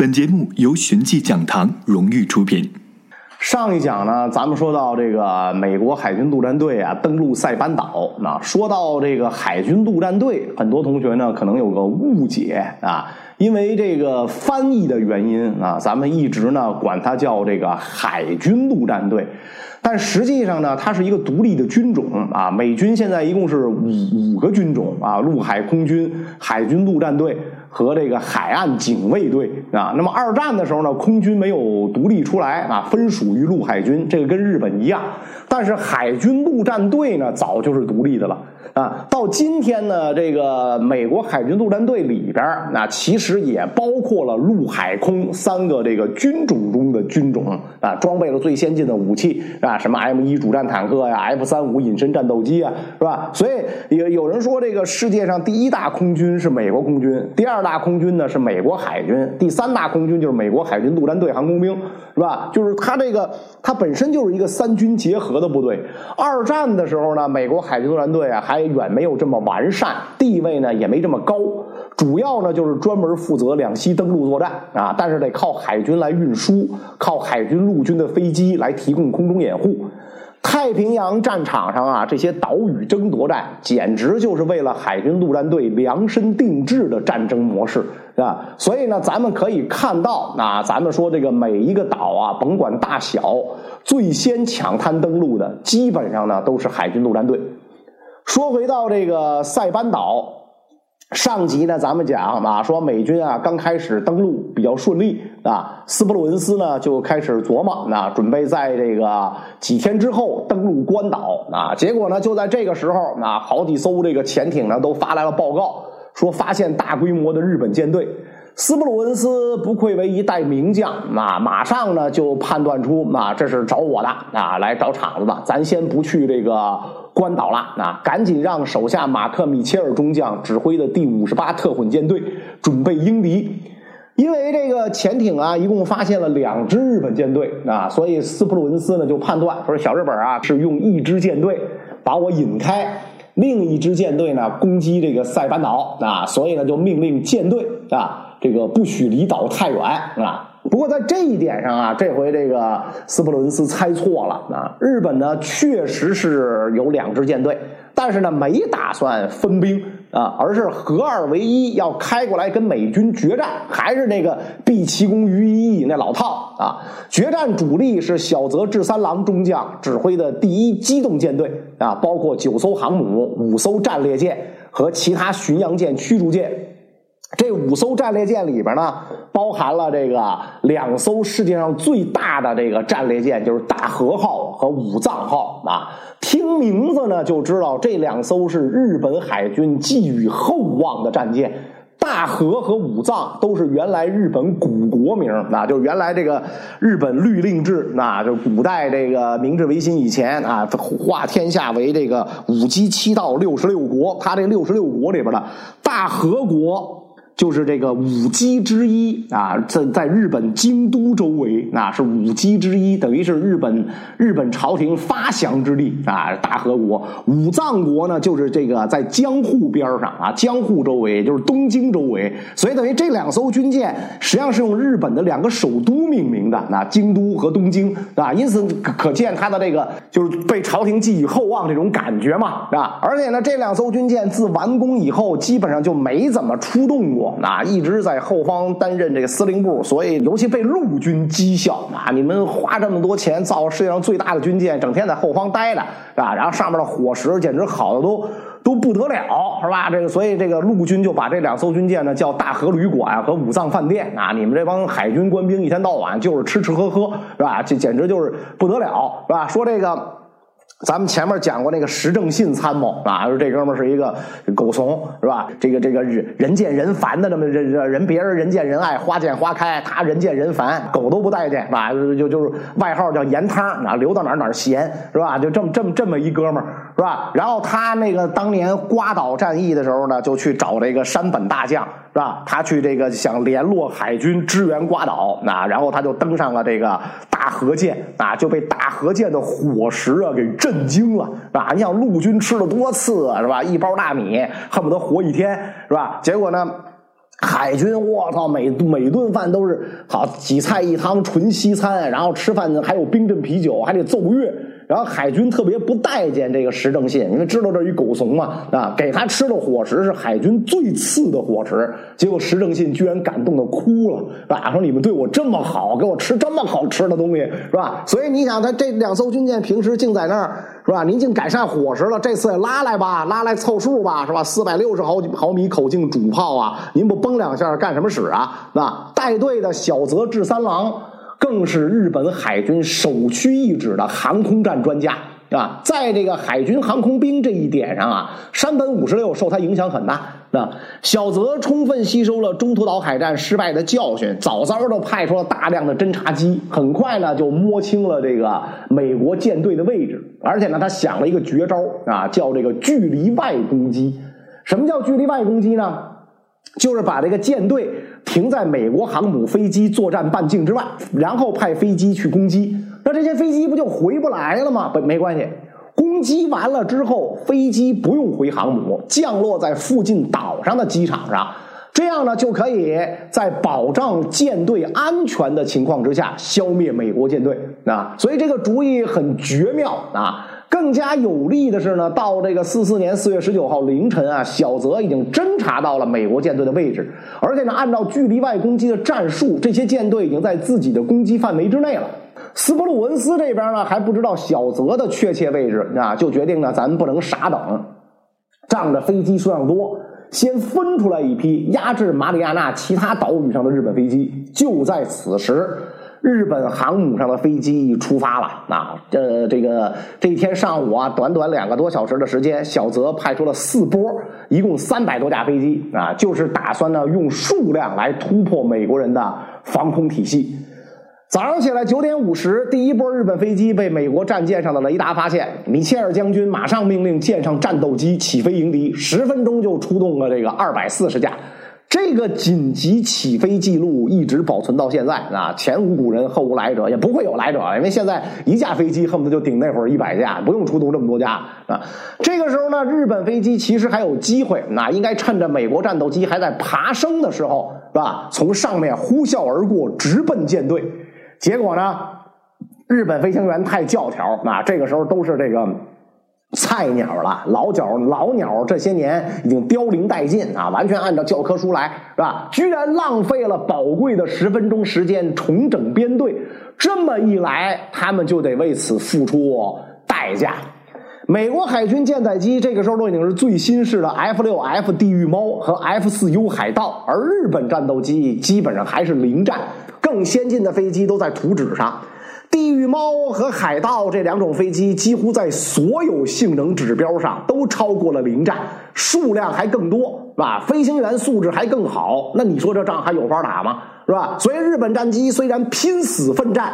本节目由寻迹讲堂荣誉出品。上一讲呢，咱们说到这个美国海军陆战队啊登陆塞班岛。那说到这个海军陆战队，很多同学呢可能有个误解啊，因为这个翻译的原因啊，咱们一直呢管它叫这个海军陆战队。但实际上呢，它是一个独立的军种啊。美军现在一共是五五个军种啊，陆海空军、海军陆战队。和这个海岸警卫队啊，那么二战的时候呢，空军没有独立出来啊，分属于陆海军，这个跟日本一样。但是海军陆战队呢，早就是独立的了啊。到今天呢，这个美国海军陆战队里边那其实也包括了陆海空三个这个军种中的军种啊，装备了最先进的武器啊，什么 M 一主战坦克呀，F 三五隐身战斗机啊，是吧？所以有有人说，这个世界上第一大空军是美国空军，第二。二大空军呢是美国海军，第三大空军就是美国海军陆战队航空兵，是吧？就是它这个它本身就是一个三军结合的部队。二战的时候呢，美国海军陆战队啊还远没有这么完善，地位呢也没这么高，主要呢就是专门负责两栖登陆作战啊，但是得靠海军来运输，靠海军陆军的飞机来提供空中掩护。太平洋战场上啊，这些岛屿争夺战，简直就是为了海军陆战队量身定制的战争模式，啊？所以呢，咱们可以看到，啊，咱们说这个每一个岛啊，甭管大小，最先抢滩登陆的，基本上呢都是海军陆战队。说回到这个塞班岛。上集呢，咱们讲啊，说美军啊刚开始登陆比较顺利啊，斯普鲁恩斯呢就开始琢磨，那准备在这个几天之后登陆关岛啊。结果呢，就在这个时候啊，好几艘这个潜艇呢都发来了报告，说发现大规模的日本舰队。斯普鲁恩斯不愧为一代名将啊，马上呢就判断出啊，这是找我的啊，来找场子的。咱先不去这个关岛了啊，赶紧让手下马克米切尔中将指挥的第五十八特混舰队准备迎敌。因为这个潜艇啊，一共发现了两支日本舰队啊，所以斯普鲁恩斯呢就判断说，小日本啊是用一支舰队把我引开，另一支舰队呢攻击这个塞班岛啊，所以呢就命令舰队啊。这个不许离岛太远啊！不过在这一点上啊，这回这个斯普伦斯猜错了啊。日本呢确实是有两支舰队，但是呢没打算分兵啊，而是合二为一，要开过来跟美军决战，还是那个毕其功于一役那老套啊。决战主力是小泽治三郎中将指挥的第一机动舰队啊，包括九艘航母、五艘战列舰和其他巡洋舰、驱逐舰。这五艘战列舰里边呢，包含了这个两艘世界上最大的这个战列舰，就是大和号和武藏号啊。听名字呢就知道，这两艘是日本海军寄予厚望的战舰。大和和武藏都是原来日本古国名，那就原来这个日本律令制，那就古代这个明治维新以前啊，划天下为这个五畿七道六十六国，他这六十六国里边的大和国。就是这个五畿之一啊，在在日本京都周围，那是五畿之一，等于是日本日本朝廷发祥之地啊。大和国武藏国呢，就是这个在江户边上啊，江户周围，就是东京周围，所以等于这两艘军舰实际上是用日本的两个首都命名的，那京都和东京啊，因此可见它的这个就是被朝廷寄予厚望这种感觉嘛，啊，而且呢，这两艘军舰自完工以后，基本上就没怎么出动过。啊，一直在后方担任这个司令部，所以尤其被陆军讥笑啊！你们花这么多钱造世界上最大的军舰，整天在后方待着，是吧？然后上面的伙食简直好的都都不得了，是吧？这个，所以这个陆军就把这两艘军舰呢叫大和旅馆和武藏饭店啊！你们这帮海军官兵一天到晚就是吃吃喝喝，是吧？这简直就是不得了，是吧？说这个。咱们前面讲过那个石正信参谋啊，说这哥们是一个狗怂，是吧？这个这个人人见人烦的这么人人别人人见人爱花见花开，他人见人烦，狗都不待见，是吧？就就是外号叫盐汤啊，流到哪儿哪儿咸，是吧？就这么这么这么一哥们儿，是吧？然后他那个当年瓜岛战役的时候呢，就去找这个山本大将。是吧？他去这个想联络海军支援瓜岛，那然后他就登上了这个河舰，啊，就被大河舰的伙食啊给震惊了，啊？你想陆军吃了多次，是吧？一包大米恨不得活一天，是吧？结果呢，海军，我操，每每顿饭都是好几菜一汤纯西餐，然后吃饭还有冰镇啤酒，还得奏乐。然后海军特别不待见这个石正信，因为知道这一狗怂嘛，啊，给他吃的伙食是海军最次的伙食。结果石正信居然感动的哭了，是吧？说你们对我这么好，给我吃这么好吃的东西，是吧？所以你想，他这两艘军舰平时净在那儿，是吧？您净改善伙食了，这次也拉来吧，拉来凑数吧，是吧？四百六十毫毫米口径主炮啊，您不崩两下干什么使啊？那带队的小泽治三郎。更是日本海军首屈一指的航空战专家啊，在这个海军航空兵这一点上啊，山本五十六受他影响很大。那小泽充分吸收了中途岛海战失败的教训，早早的派出了大量的侦察机，很快呢就摸清了这个美国舰队的位置，而且呢他想了一个绝招啊，叫这个距离外攻击。什么叫距离外攻击呢？就是把这个舰队停在美国航母飞机作战半径之外，然后派飞机去攻击。那这些飞机不就回不来了吗？不，没关系。攻击完了之后，飞机不用回航母，降落在附近岛上的机场上，这样呢就可以在保障舰队安全的情况之下消灭美国舰队啊。所以这个主意很绝妙啊。更加有利的是呢，到这个四四年四月十九号凌晨啊，小泽已经侦察到了美国舰队的位置，而且呢，按照距离外攻击的战术，这些舰队已经在自己的攻击范围之内了。斯普鲁文斯这边呢还不知道小泽的确切位置啊，就决定呢，咱们不能傻等，仗着飞机数量多，先分出来一批压制马里亚纳其他岛屿上的日本飞机。就在此时。日本航母上的飞机出发了，啊，呃，这个这一天上午啊，短短两个多小时的时间，小泽派出了四波，一共三百多架飞机，啊，就是打算呢用数量来突破美国人的防空体系。早上起来九点五十，第一波日本飞机被美国战舰上的雷达发现，米切尔将军马上命令舰上战斗机起飞迎敌，十分钟就出动了这个二百四十架。这个紧急起飞记录一直保存到现在啊，前无古人后无来者，也不会有来者，因为现在一架飞机恨不得就顶那会儿一百架，不用出动这么多架啊。这个时候呢，日本飞机其实还有机会，那应该趁着美国战斗机还在爬升的时候，是吧？从上面呼啸而过，直奔舰队。结果呢，日本飞行员太教条，啊，这个时候都是这个。菜鸟了，老脚老鸟这些年已经凋零殆尽啊！完全按照教科书来，是吧？居然浪费了宝贵的十分钟时间重整编队，这么一来，他们就得为此付出代价。美国海军舰载机这个时候都已经是最新式的 F 六 F 地狱猫和 F 四 U 海盗，而日本战斗机基本上还是零战，更先进的飞机都在图纸上。地狱猫和海盗这两种飞机，几乎在所有性能指标上都超过了零战，数量还更多，是吧？飞行员素质还更好，那你说这仗还有法打吗？是吧？所以日本战机虽然拼死奋战，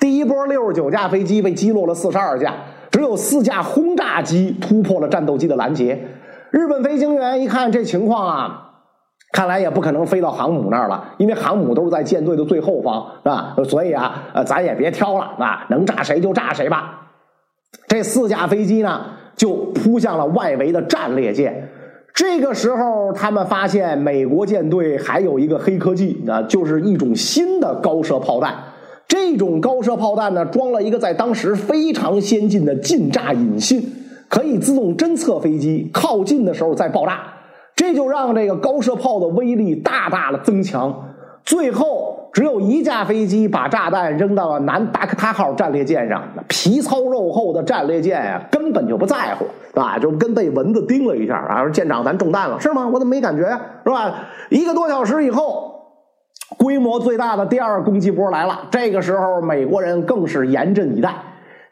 第一波六十九架飞机被击落了四十二架，只有四架轰炸机突破了战斗机的拦截。日本飞行员一看这情况啊。看来也不可能飞到航母那儿了，因为航母都是在舰队的最后方，是吧？所以啊，咱也别挑了，啊，能炸谁就炸谁吧。这四架飞机呢，就扑向了外围的战列舰。这个时候，他们发现美国舰队还有一个黑科技，啊，就是一种新的高射炮弹。这种高射炮弹呢，装了一个在当时非常先进的近炸引信，可以自动侦测飞机靠近的时候再爆炸。这就让这个高射炮的威力大大的增强，最后只有一架飞机把炸弹扔到了南达科他号战列舰上，皮糙肉厚的战列舰呀，根本就不在乎，啊，就跟被蚊子叮了一下啊，说舰长咱中弹了是吗？我怎么没感觉呀？是吧？一个多小时以后，规模最大的第二攻击波来了，这个时候美国人更是严阵以待。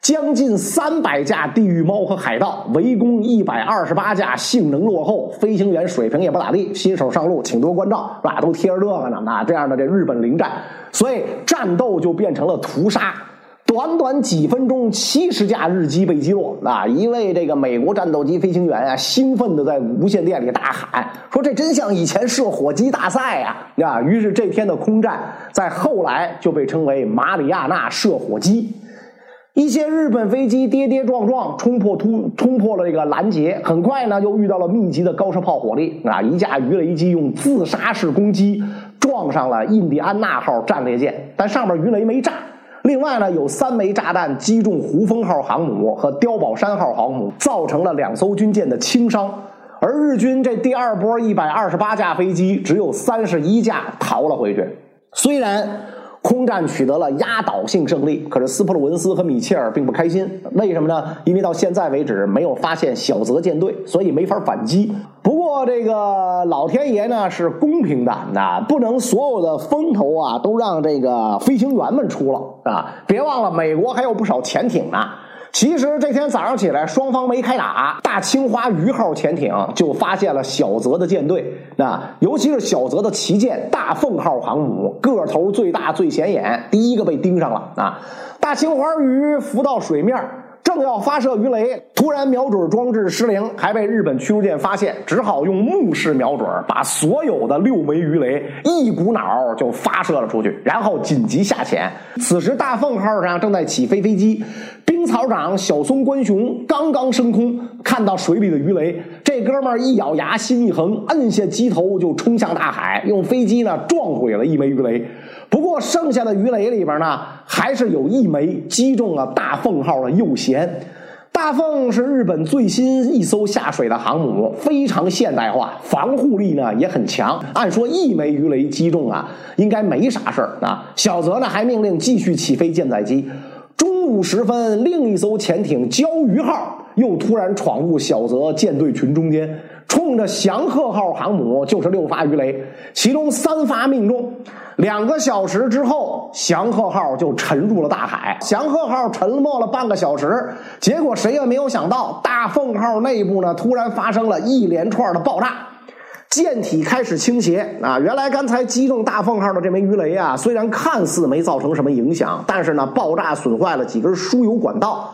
将近三百架地狱猫和海盗围攻一百二十八架性能落后、飞行员水平也不咋地、新手上路，请多关照，是吧？都贴着这个呢，那这样的这日本零战，所以战斗就变成了屠杀。短短几分钟，七十架日机被击落。啊，一位这个美国战斗机飞行员啊，兴奋的在无线电里大喊说：“这真像以前射火机大赛呀！”啊，于是这天的空战在后来就被称为马里亚纳射火机。一些日本飞机跌跌撞撞冲破突冲破了这个拦截，很快呢又遇到了密集的高射炮火力啊！一架鱼雷机用自杀式攻击撞上了印第安纳号战列舰，但上面鱼雷没炸。另外呢，有三枚炸弹击中胡风号航母和碉堡山号航母，造成了两艘军舰的轻伤。而日军这第二波一百二十八架飞机，只有三十一架逃了回去。虽然。空战取得了压倒性胜利，可是斯普鲁文斯和米切尔并不开心。为什么呢？因为到现在为止没有发现小泽舰队，所以没法反击。不过这个老天爷呢是公平的，那不能所有的风头啊都让这个飞行员们出了啊！别忘了，美国还有不少潜艇呢。其实这天早上起来，双方没开打，大青花鱼号潜艇就发现了小泽的舰队。那尤其是小泽的旗舰大凤号航母，个头最大最显眼，第一个被盯上了啊！大青花鱼浮到水面。正要发射鱼雷，突然瞄准装置失灵，还被日本驱逐舰发现，只好用目视瞄准，把所有的六枚鱼雷一股脑就发射了出去，然后紧急下潜。此时大凤号上正在起飞飞机，兵草长小松关雄刚刚升空，看到水里的鱼雷，这哥们儿一咬牙，心一横，摁下机头就冲向大海，用飞机呢撞毁了一枚鱼雷。不过剩下的鱼雷里边呢，还是有一枚击中了大凤号的右舷。大凤是日本最新一艘下水的航母，非常现代化，防护力呢也很强。按说一枚鱼雷击中啊，应该没啥事儿啊。小泽呢还命令继续起飞舰载机。中午时分，另一艘潜艇鲛鱼号又突然闯入小泽舰队群中间，冲着祥鹤号航母就是六发鱼雷，其中三发命中。两个小时之后，祥鹤号就沉入了大海。祥鹤号沉没了半个小时，结果谁也没有想到，大凤号内部呢突然发生了一连串的爆炸，舰体开始倾斜。啊，原来刚才击中大凤号的这枚鱼雷啊，虽然看似没造成什么影响，但是呢，爆炸损坏了几根输油管道。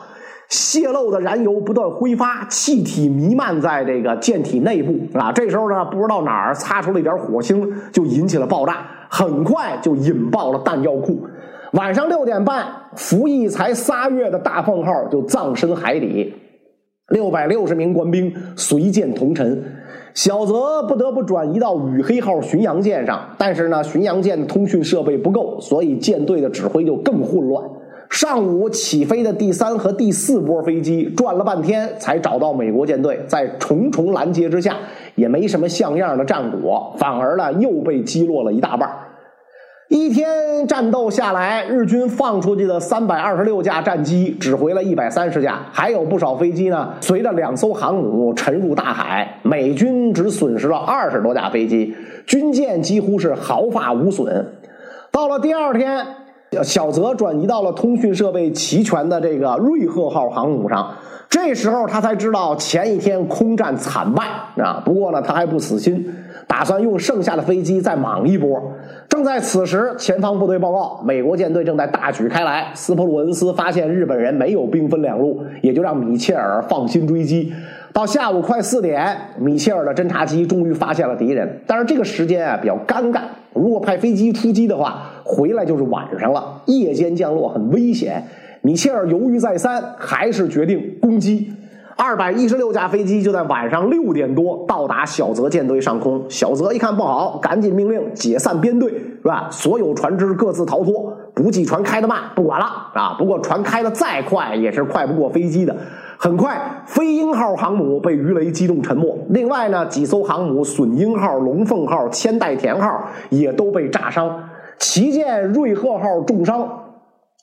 泄漏的燃油不断挥发，气体弥漫在这个舰体内部啊！这时候呢，不知道哪儿擦出了一点火星，就引起了爆炸，很快就引爆了弹药库。晚上六点半，服役才仨月的大凤号就葬身海底，六百六十名官兵随舰同沉，小泽不得不转移到羽黑号巡洋舰上，但是呢，巡洋舰的通讯设备不够，所以舰队的指挥就更混乱。上午起飞的第三和第四波飞机转了半天才找到美国舰队，在重重拦截之下，也没什么像样的战果，反而呢又被击落了一大半。一天战斗下来，日军放出去的三百二十六架战机只回了一百三十架，还有不少飞机呢随着两艘航母沉入大海。美军只损失了二十多架飞机，军舰几乎是毫发无损。到了第二天。小泽转移到了通讯设备齐全的这个瑞鹤号航母上，这时候他才知道前一天空战惨败啊！不过呢，他还不死心，打算用剩下的飞机再莽一波。正在此时，前方部队报告，美国舰队正在大举开来。斯普鲁恩斯发现日本人没有兵分两路，也就让米切尔放心追击。到下午快四点，米切尔的侦察机终于发现了敌人，但是这个时间啊比较尴尬。如果派飞机出击的话，回来就是晚上了。夜间降落很危险。米切尔犹豫再三，还是决定攻击。二百一十六架飞机就在晚上六点多到达小泽舰队上空。小泽一看不好，赶紧命令解散编队，是吧？所有船只各自逃脱。补给船开的慢，不管了啊！不过船开的再快，也是快不过飞机的。很快，飞鹰号航母被鱼雷击中沉没。另外呢，几艘航母隼鹰号、龙凤号、千代田号也都被炸伤。旗舰瑞鹤号重伤，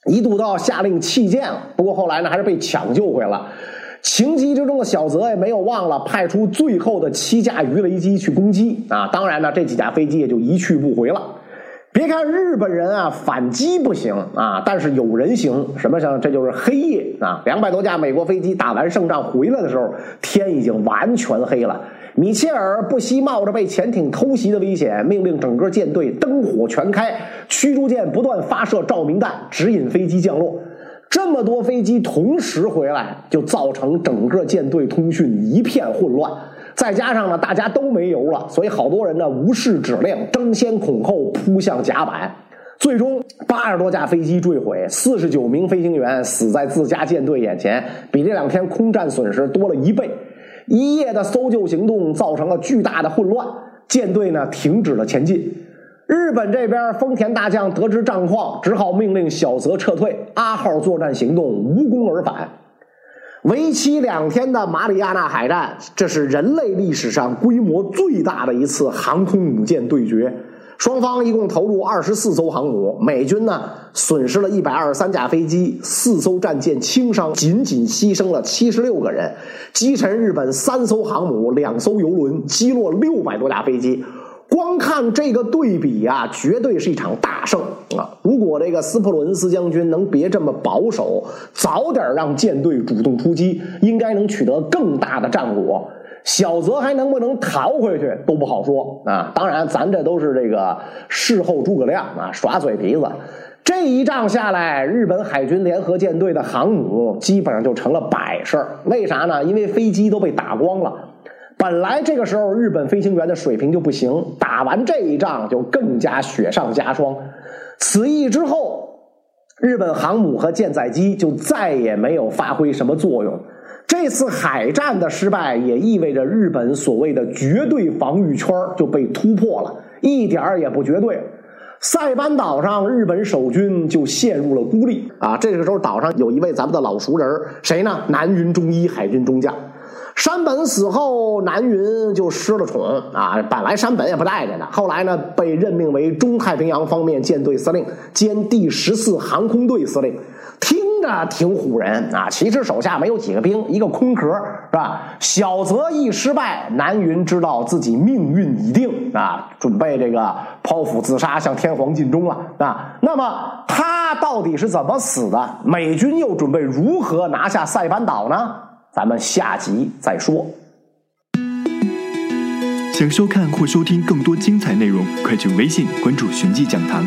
一度到下令弃舰了。不过后来呢，还是被抢救回了。情急之中的小泽也没有忘了派出最后的七架鱼雷机去攻击啊！当然呢，这几架飞机也就一去不回了。别看日本人啊反击不行啊，但是有人行。什么像这就是黑夜啊！两百多架美国飞机打完胜仗回来的时候，天已经完全黑了。米切尔不惜冒着被潜艇偷袭的危险，命令整个舰队灯火全开，驱逐舰不断发射照明弹，指引飞机降落。这么多飞机同时回来，就造成整个舰队通讯一片混乱。再加上呢，大家都没油了，所以好多人呢无视指令，争先恐后扑向甲板。最终八十多架飞机坠毁，四十九名飞行员死在自家舰队眼前，比这两天空战损失多了一倍。一夜的搜救行动造成了巨大的混乱，舰队呢停止了前进。日本这边丰田大将得知战况，只好命令小泽撤退。阿号作战行动无功而返。为期两天的马里亚纳海战，这是人类历史上规模最大的一次航空母舰对决。双方一共投入二十四艘航母，美军呢损失了一百二十三架飞机，四艘战舰轻伤，仅仅牺牲了七十六个人，击沉日本三艘航母、两艘游轮，击落六百多架飞机。光看这个对比啊，绝对是一场大胜啊！如果这个斯普鲁恩斯将军能别这么保守，早点让舰队主动出击，应该能取得更大的战果。小泽还能不能逃回去都不好说啊！当然，咱这都是这个事后诸葛亮啊，耍嘴皮子。这一仗下来，日本海军联合舰队的航母基本上就成了摆设。为啥呢？因为飞机都被打光了。本来这个时候日本飞行员的水平就不行，打完这一仗就更加雪上加霜。此役之后，日本航母和舰载机就再也没有发挥什么作用。这次海战的失败，也意味着日本所谓的绝对防御圈就被突破了，一点儿也不绝对。塞班岛上，日本守军就陷入了孤立啊！这个时候，岛上有一位咱们的老熟人，谁呢？南云忠一海军中将。山本死后，南云就失了宠啊！本来山本也不待见他，后来呢，被任命为中太平洋方面舰队司令兼第十四航空队司令，听着挺唬人啊！其实手下没有几个兵，一个空壳是吧？小泽一失败，南云知道自己命运已定啊，准备这个剖腹自杀，向天皇尽忠了啊！那么他到底是怎么死的？美军又准备如何拿下塞班岛呢？咱们下集再说。想收看或收听更多精彩内容，快去微信关注“寻迹讲堂”。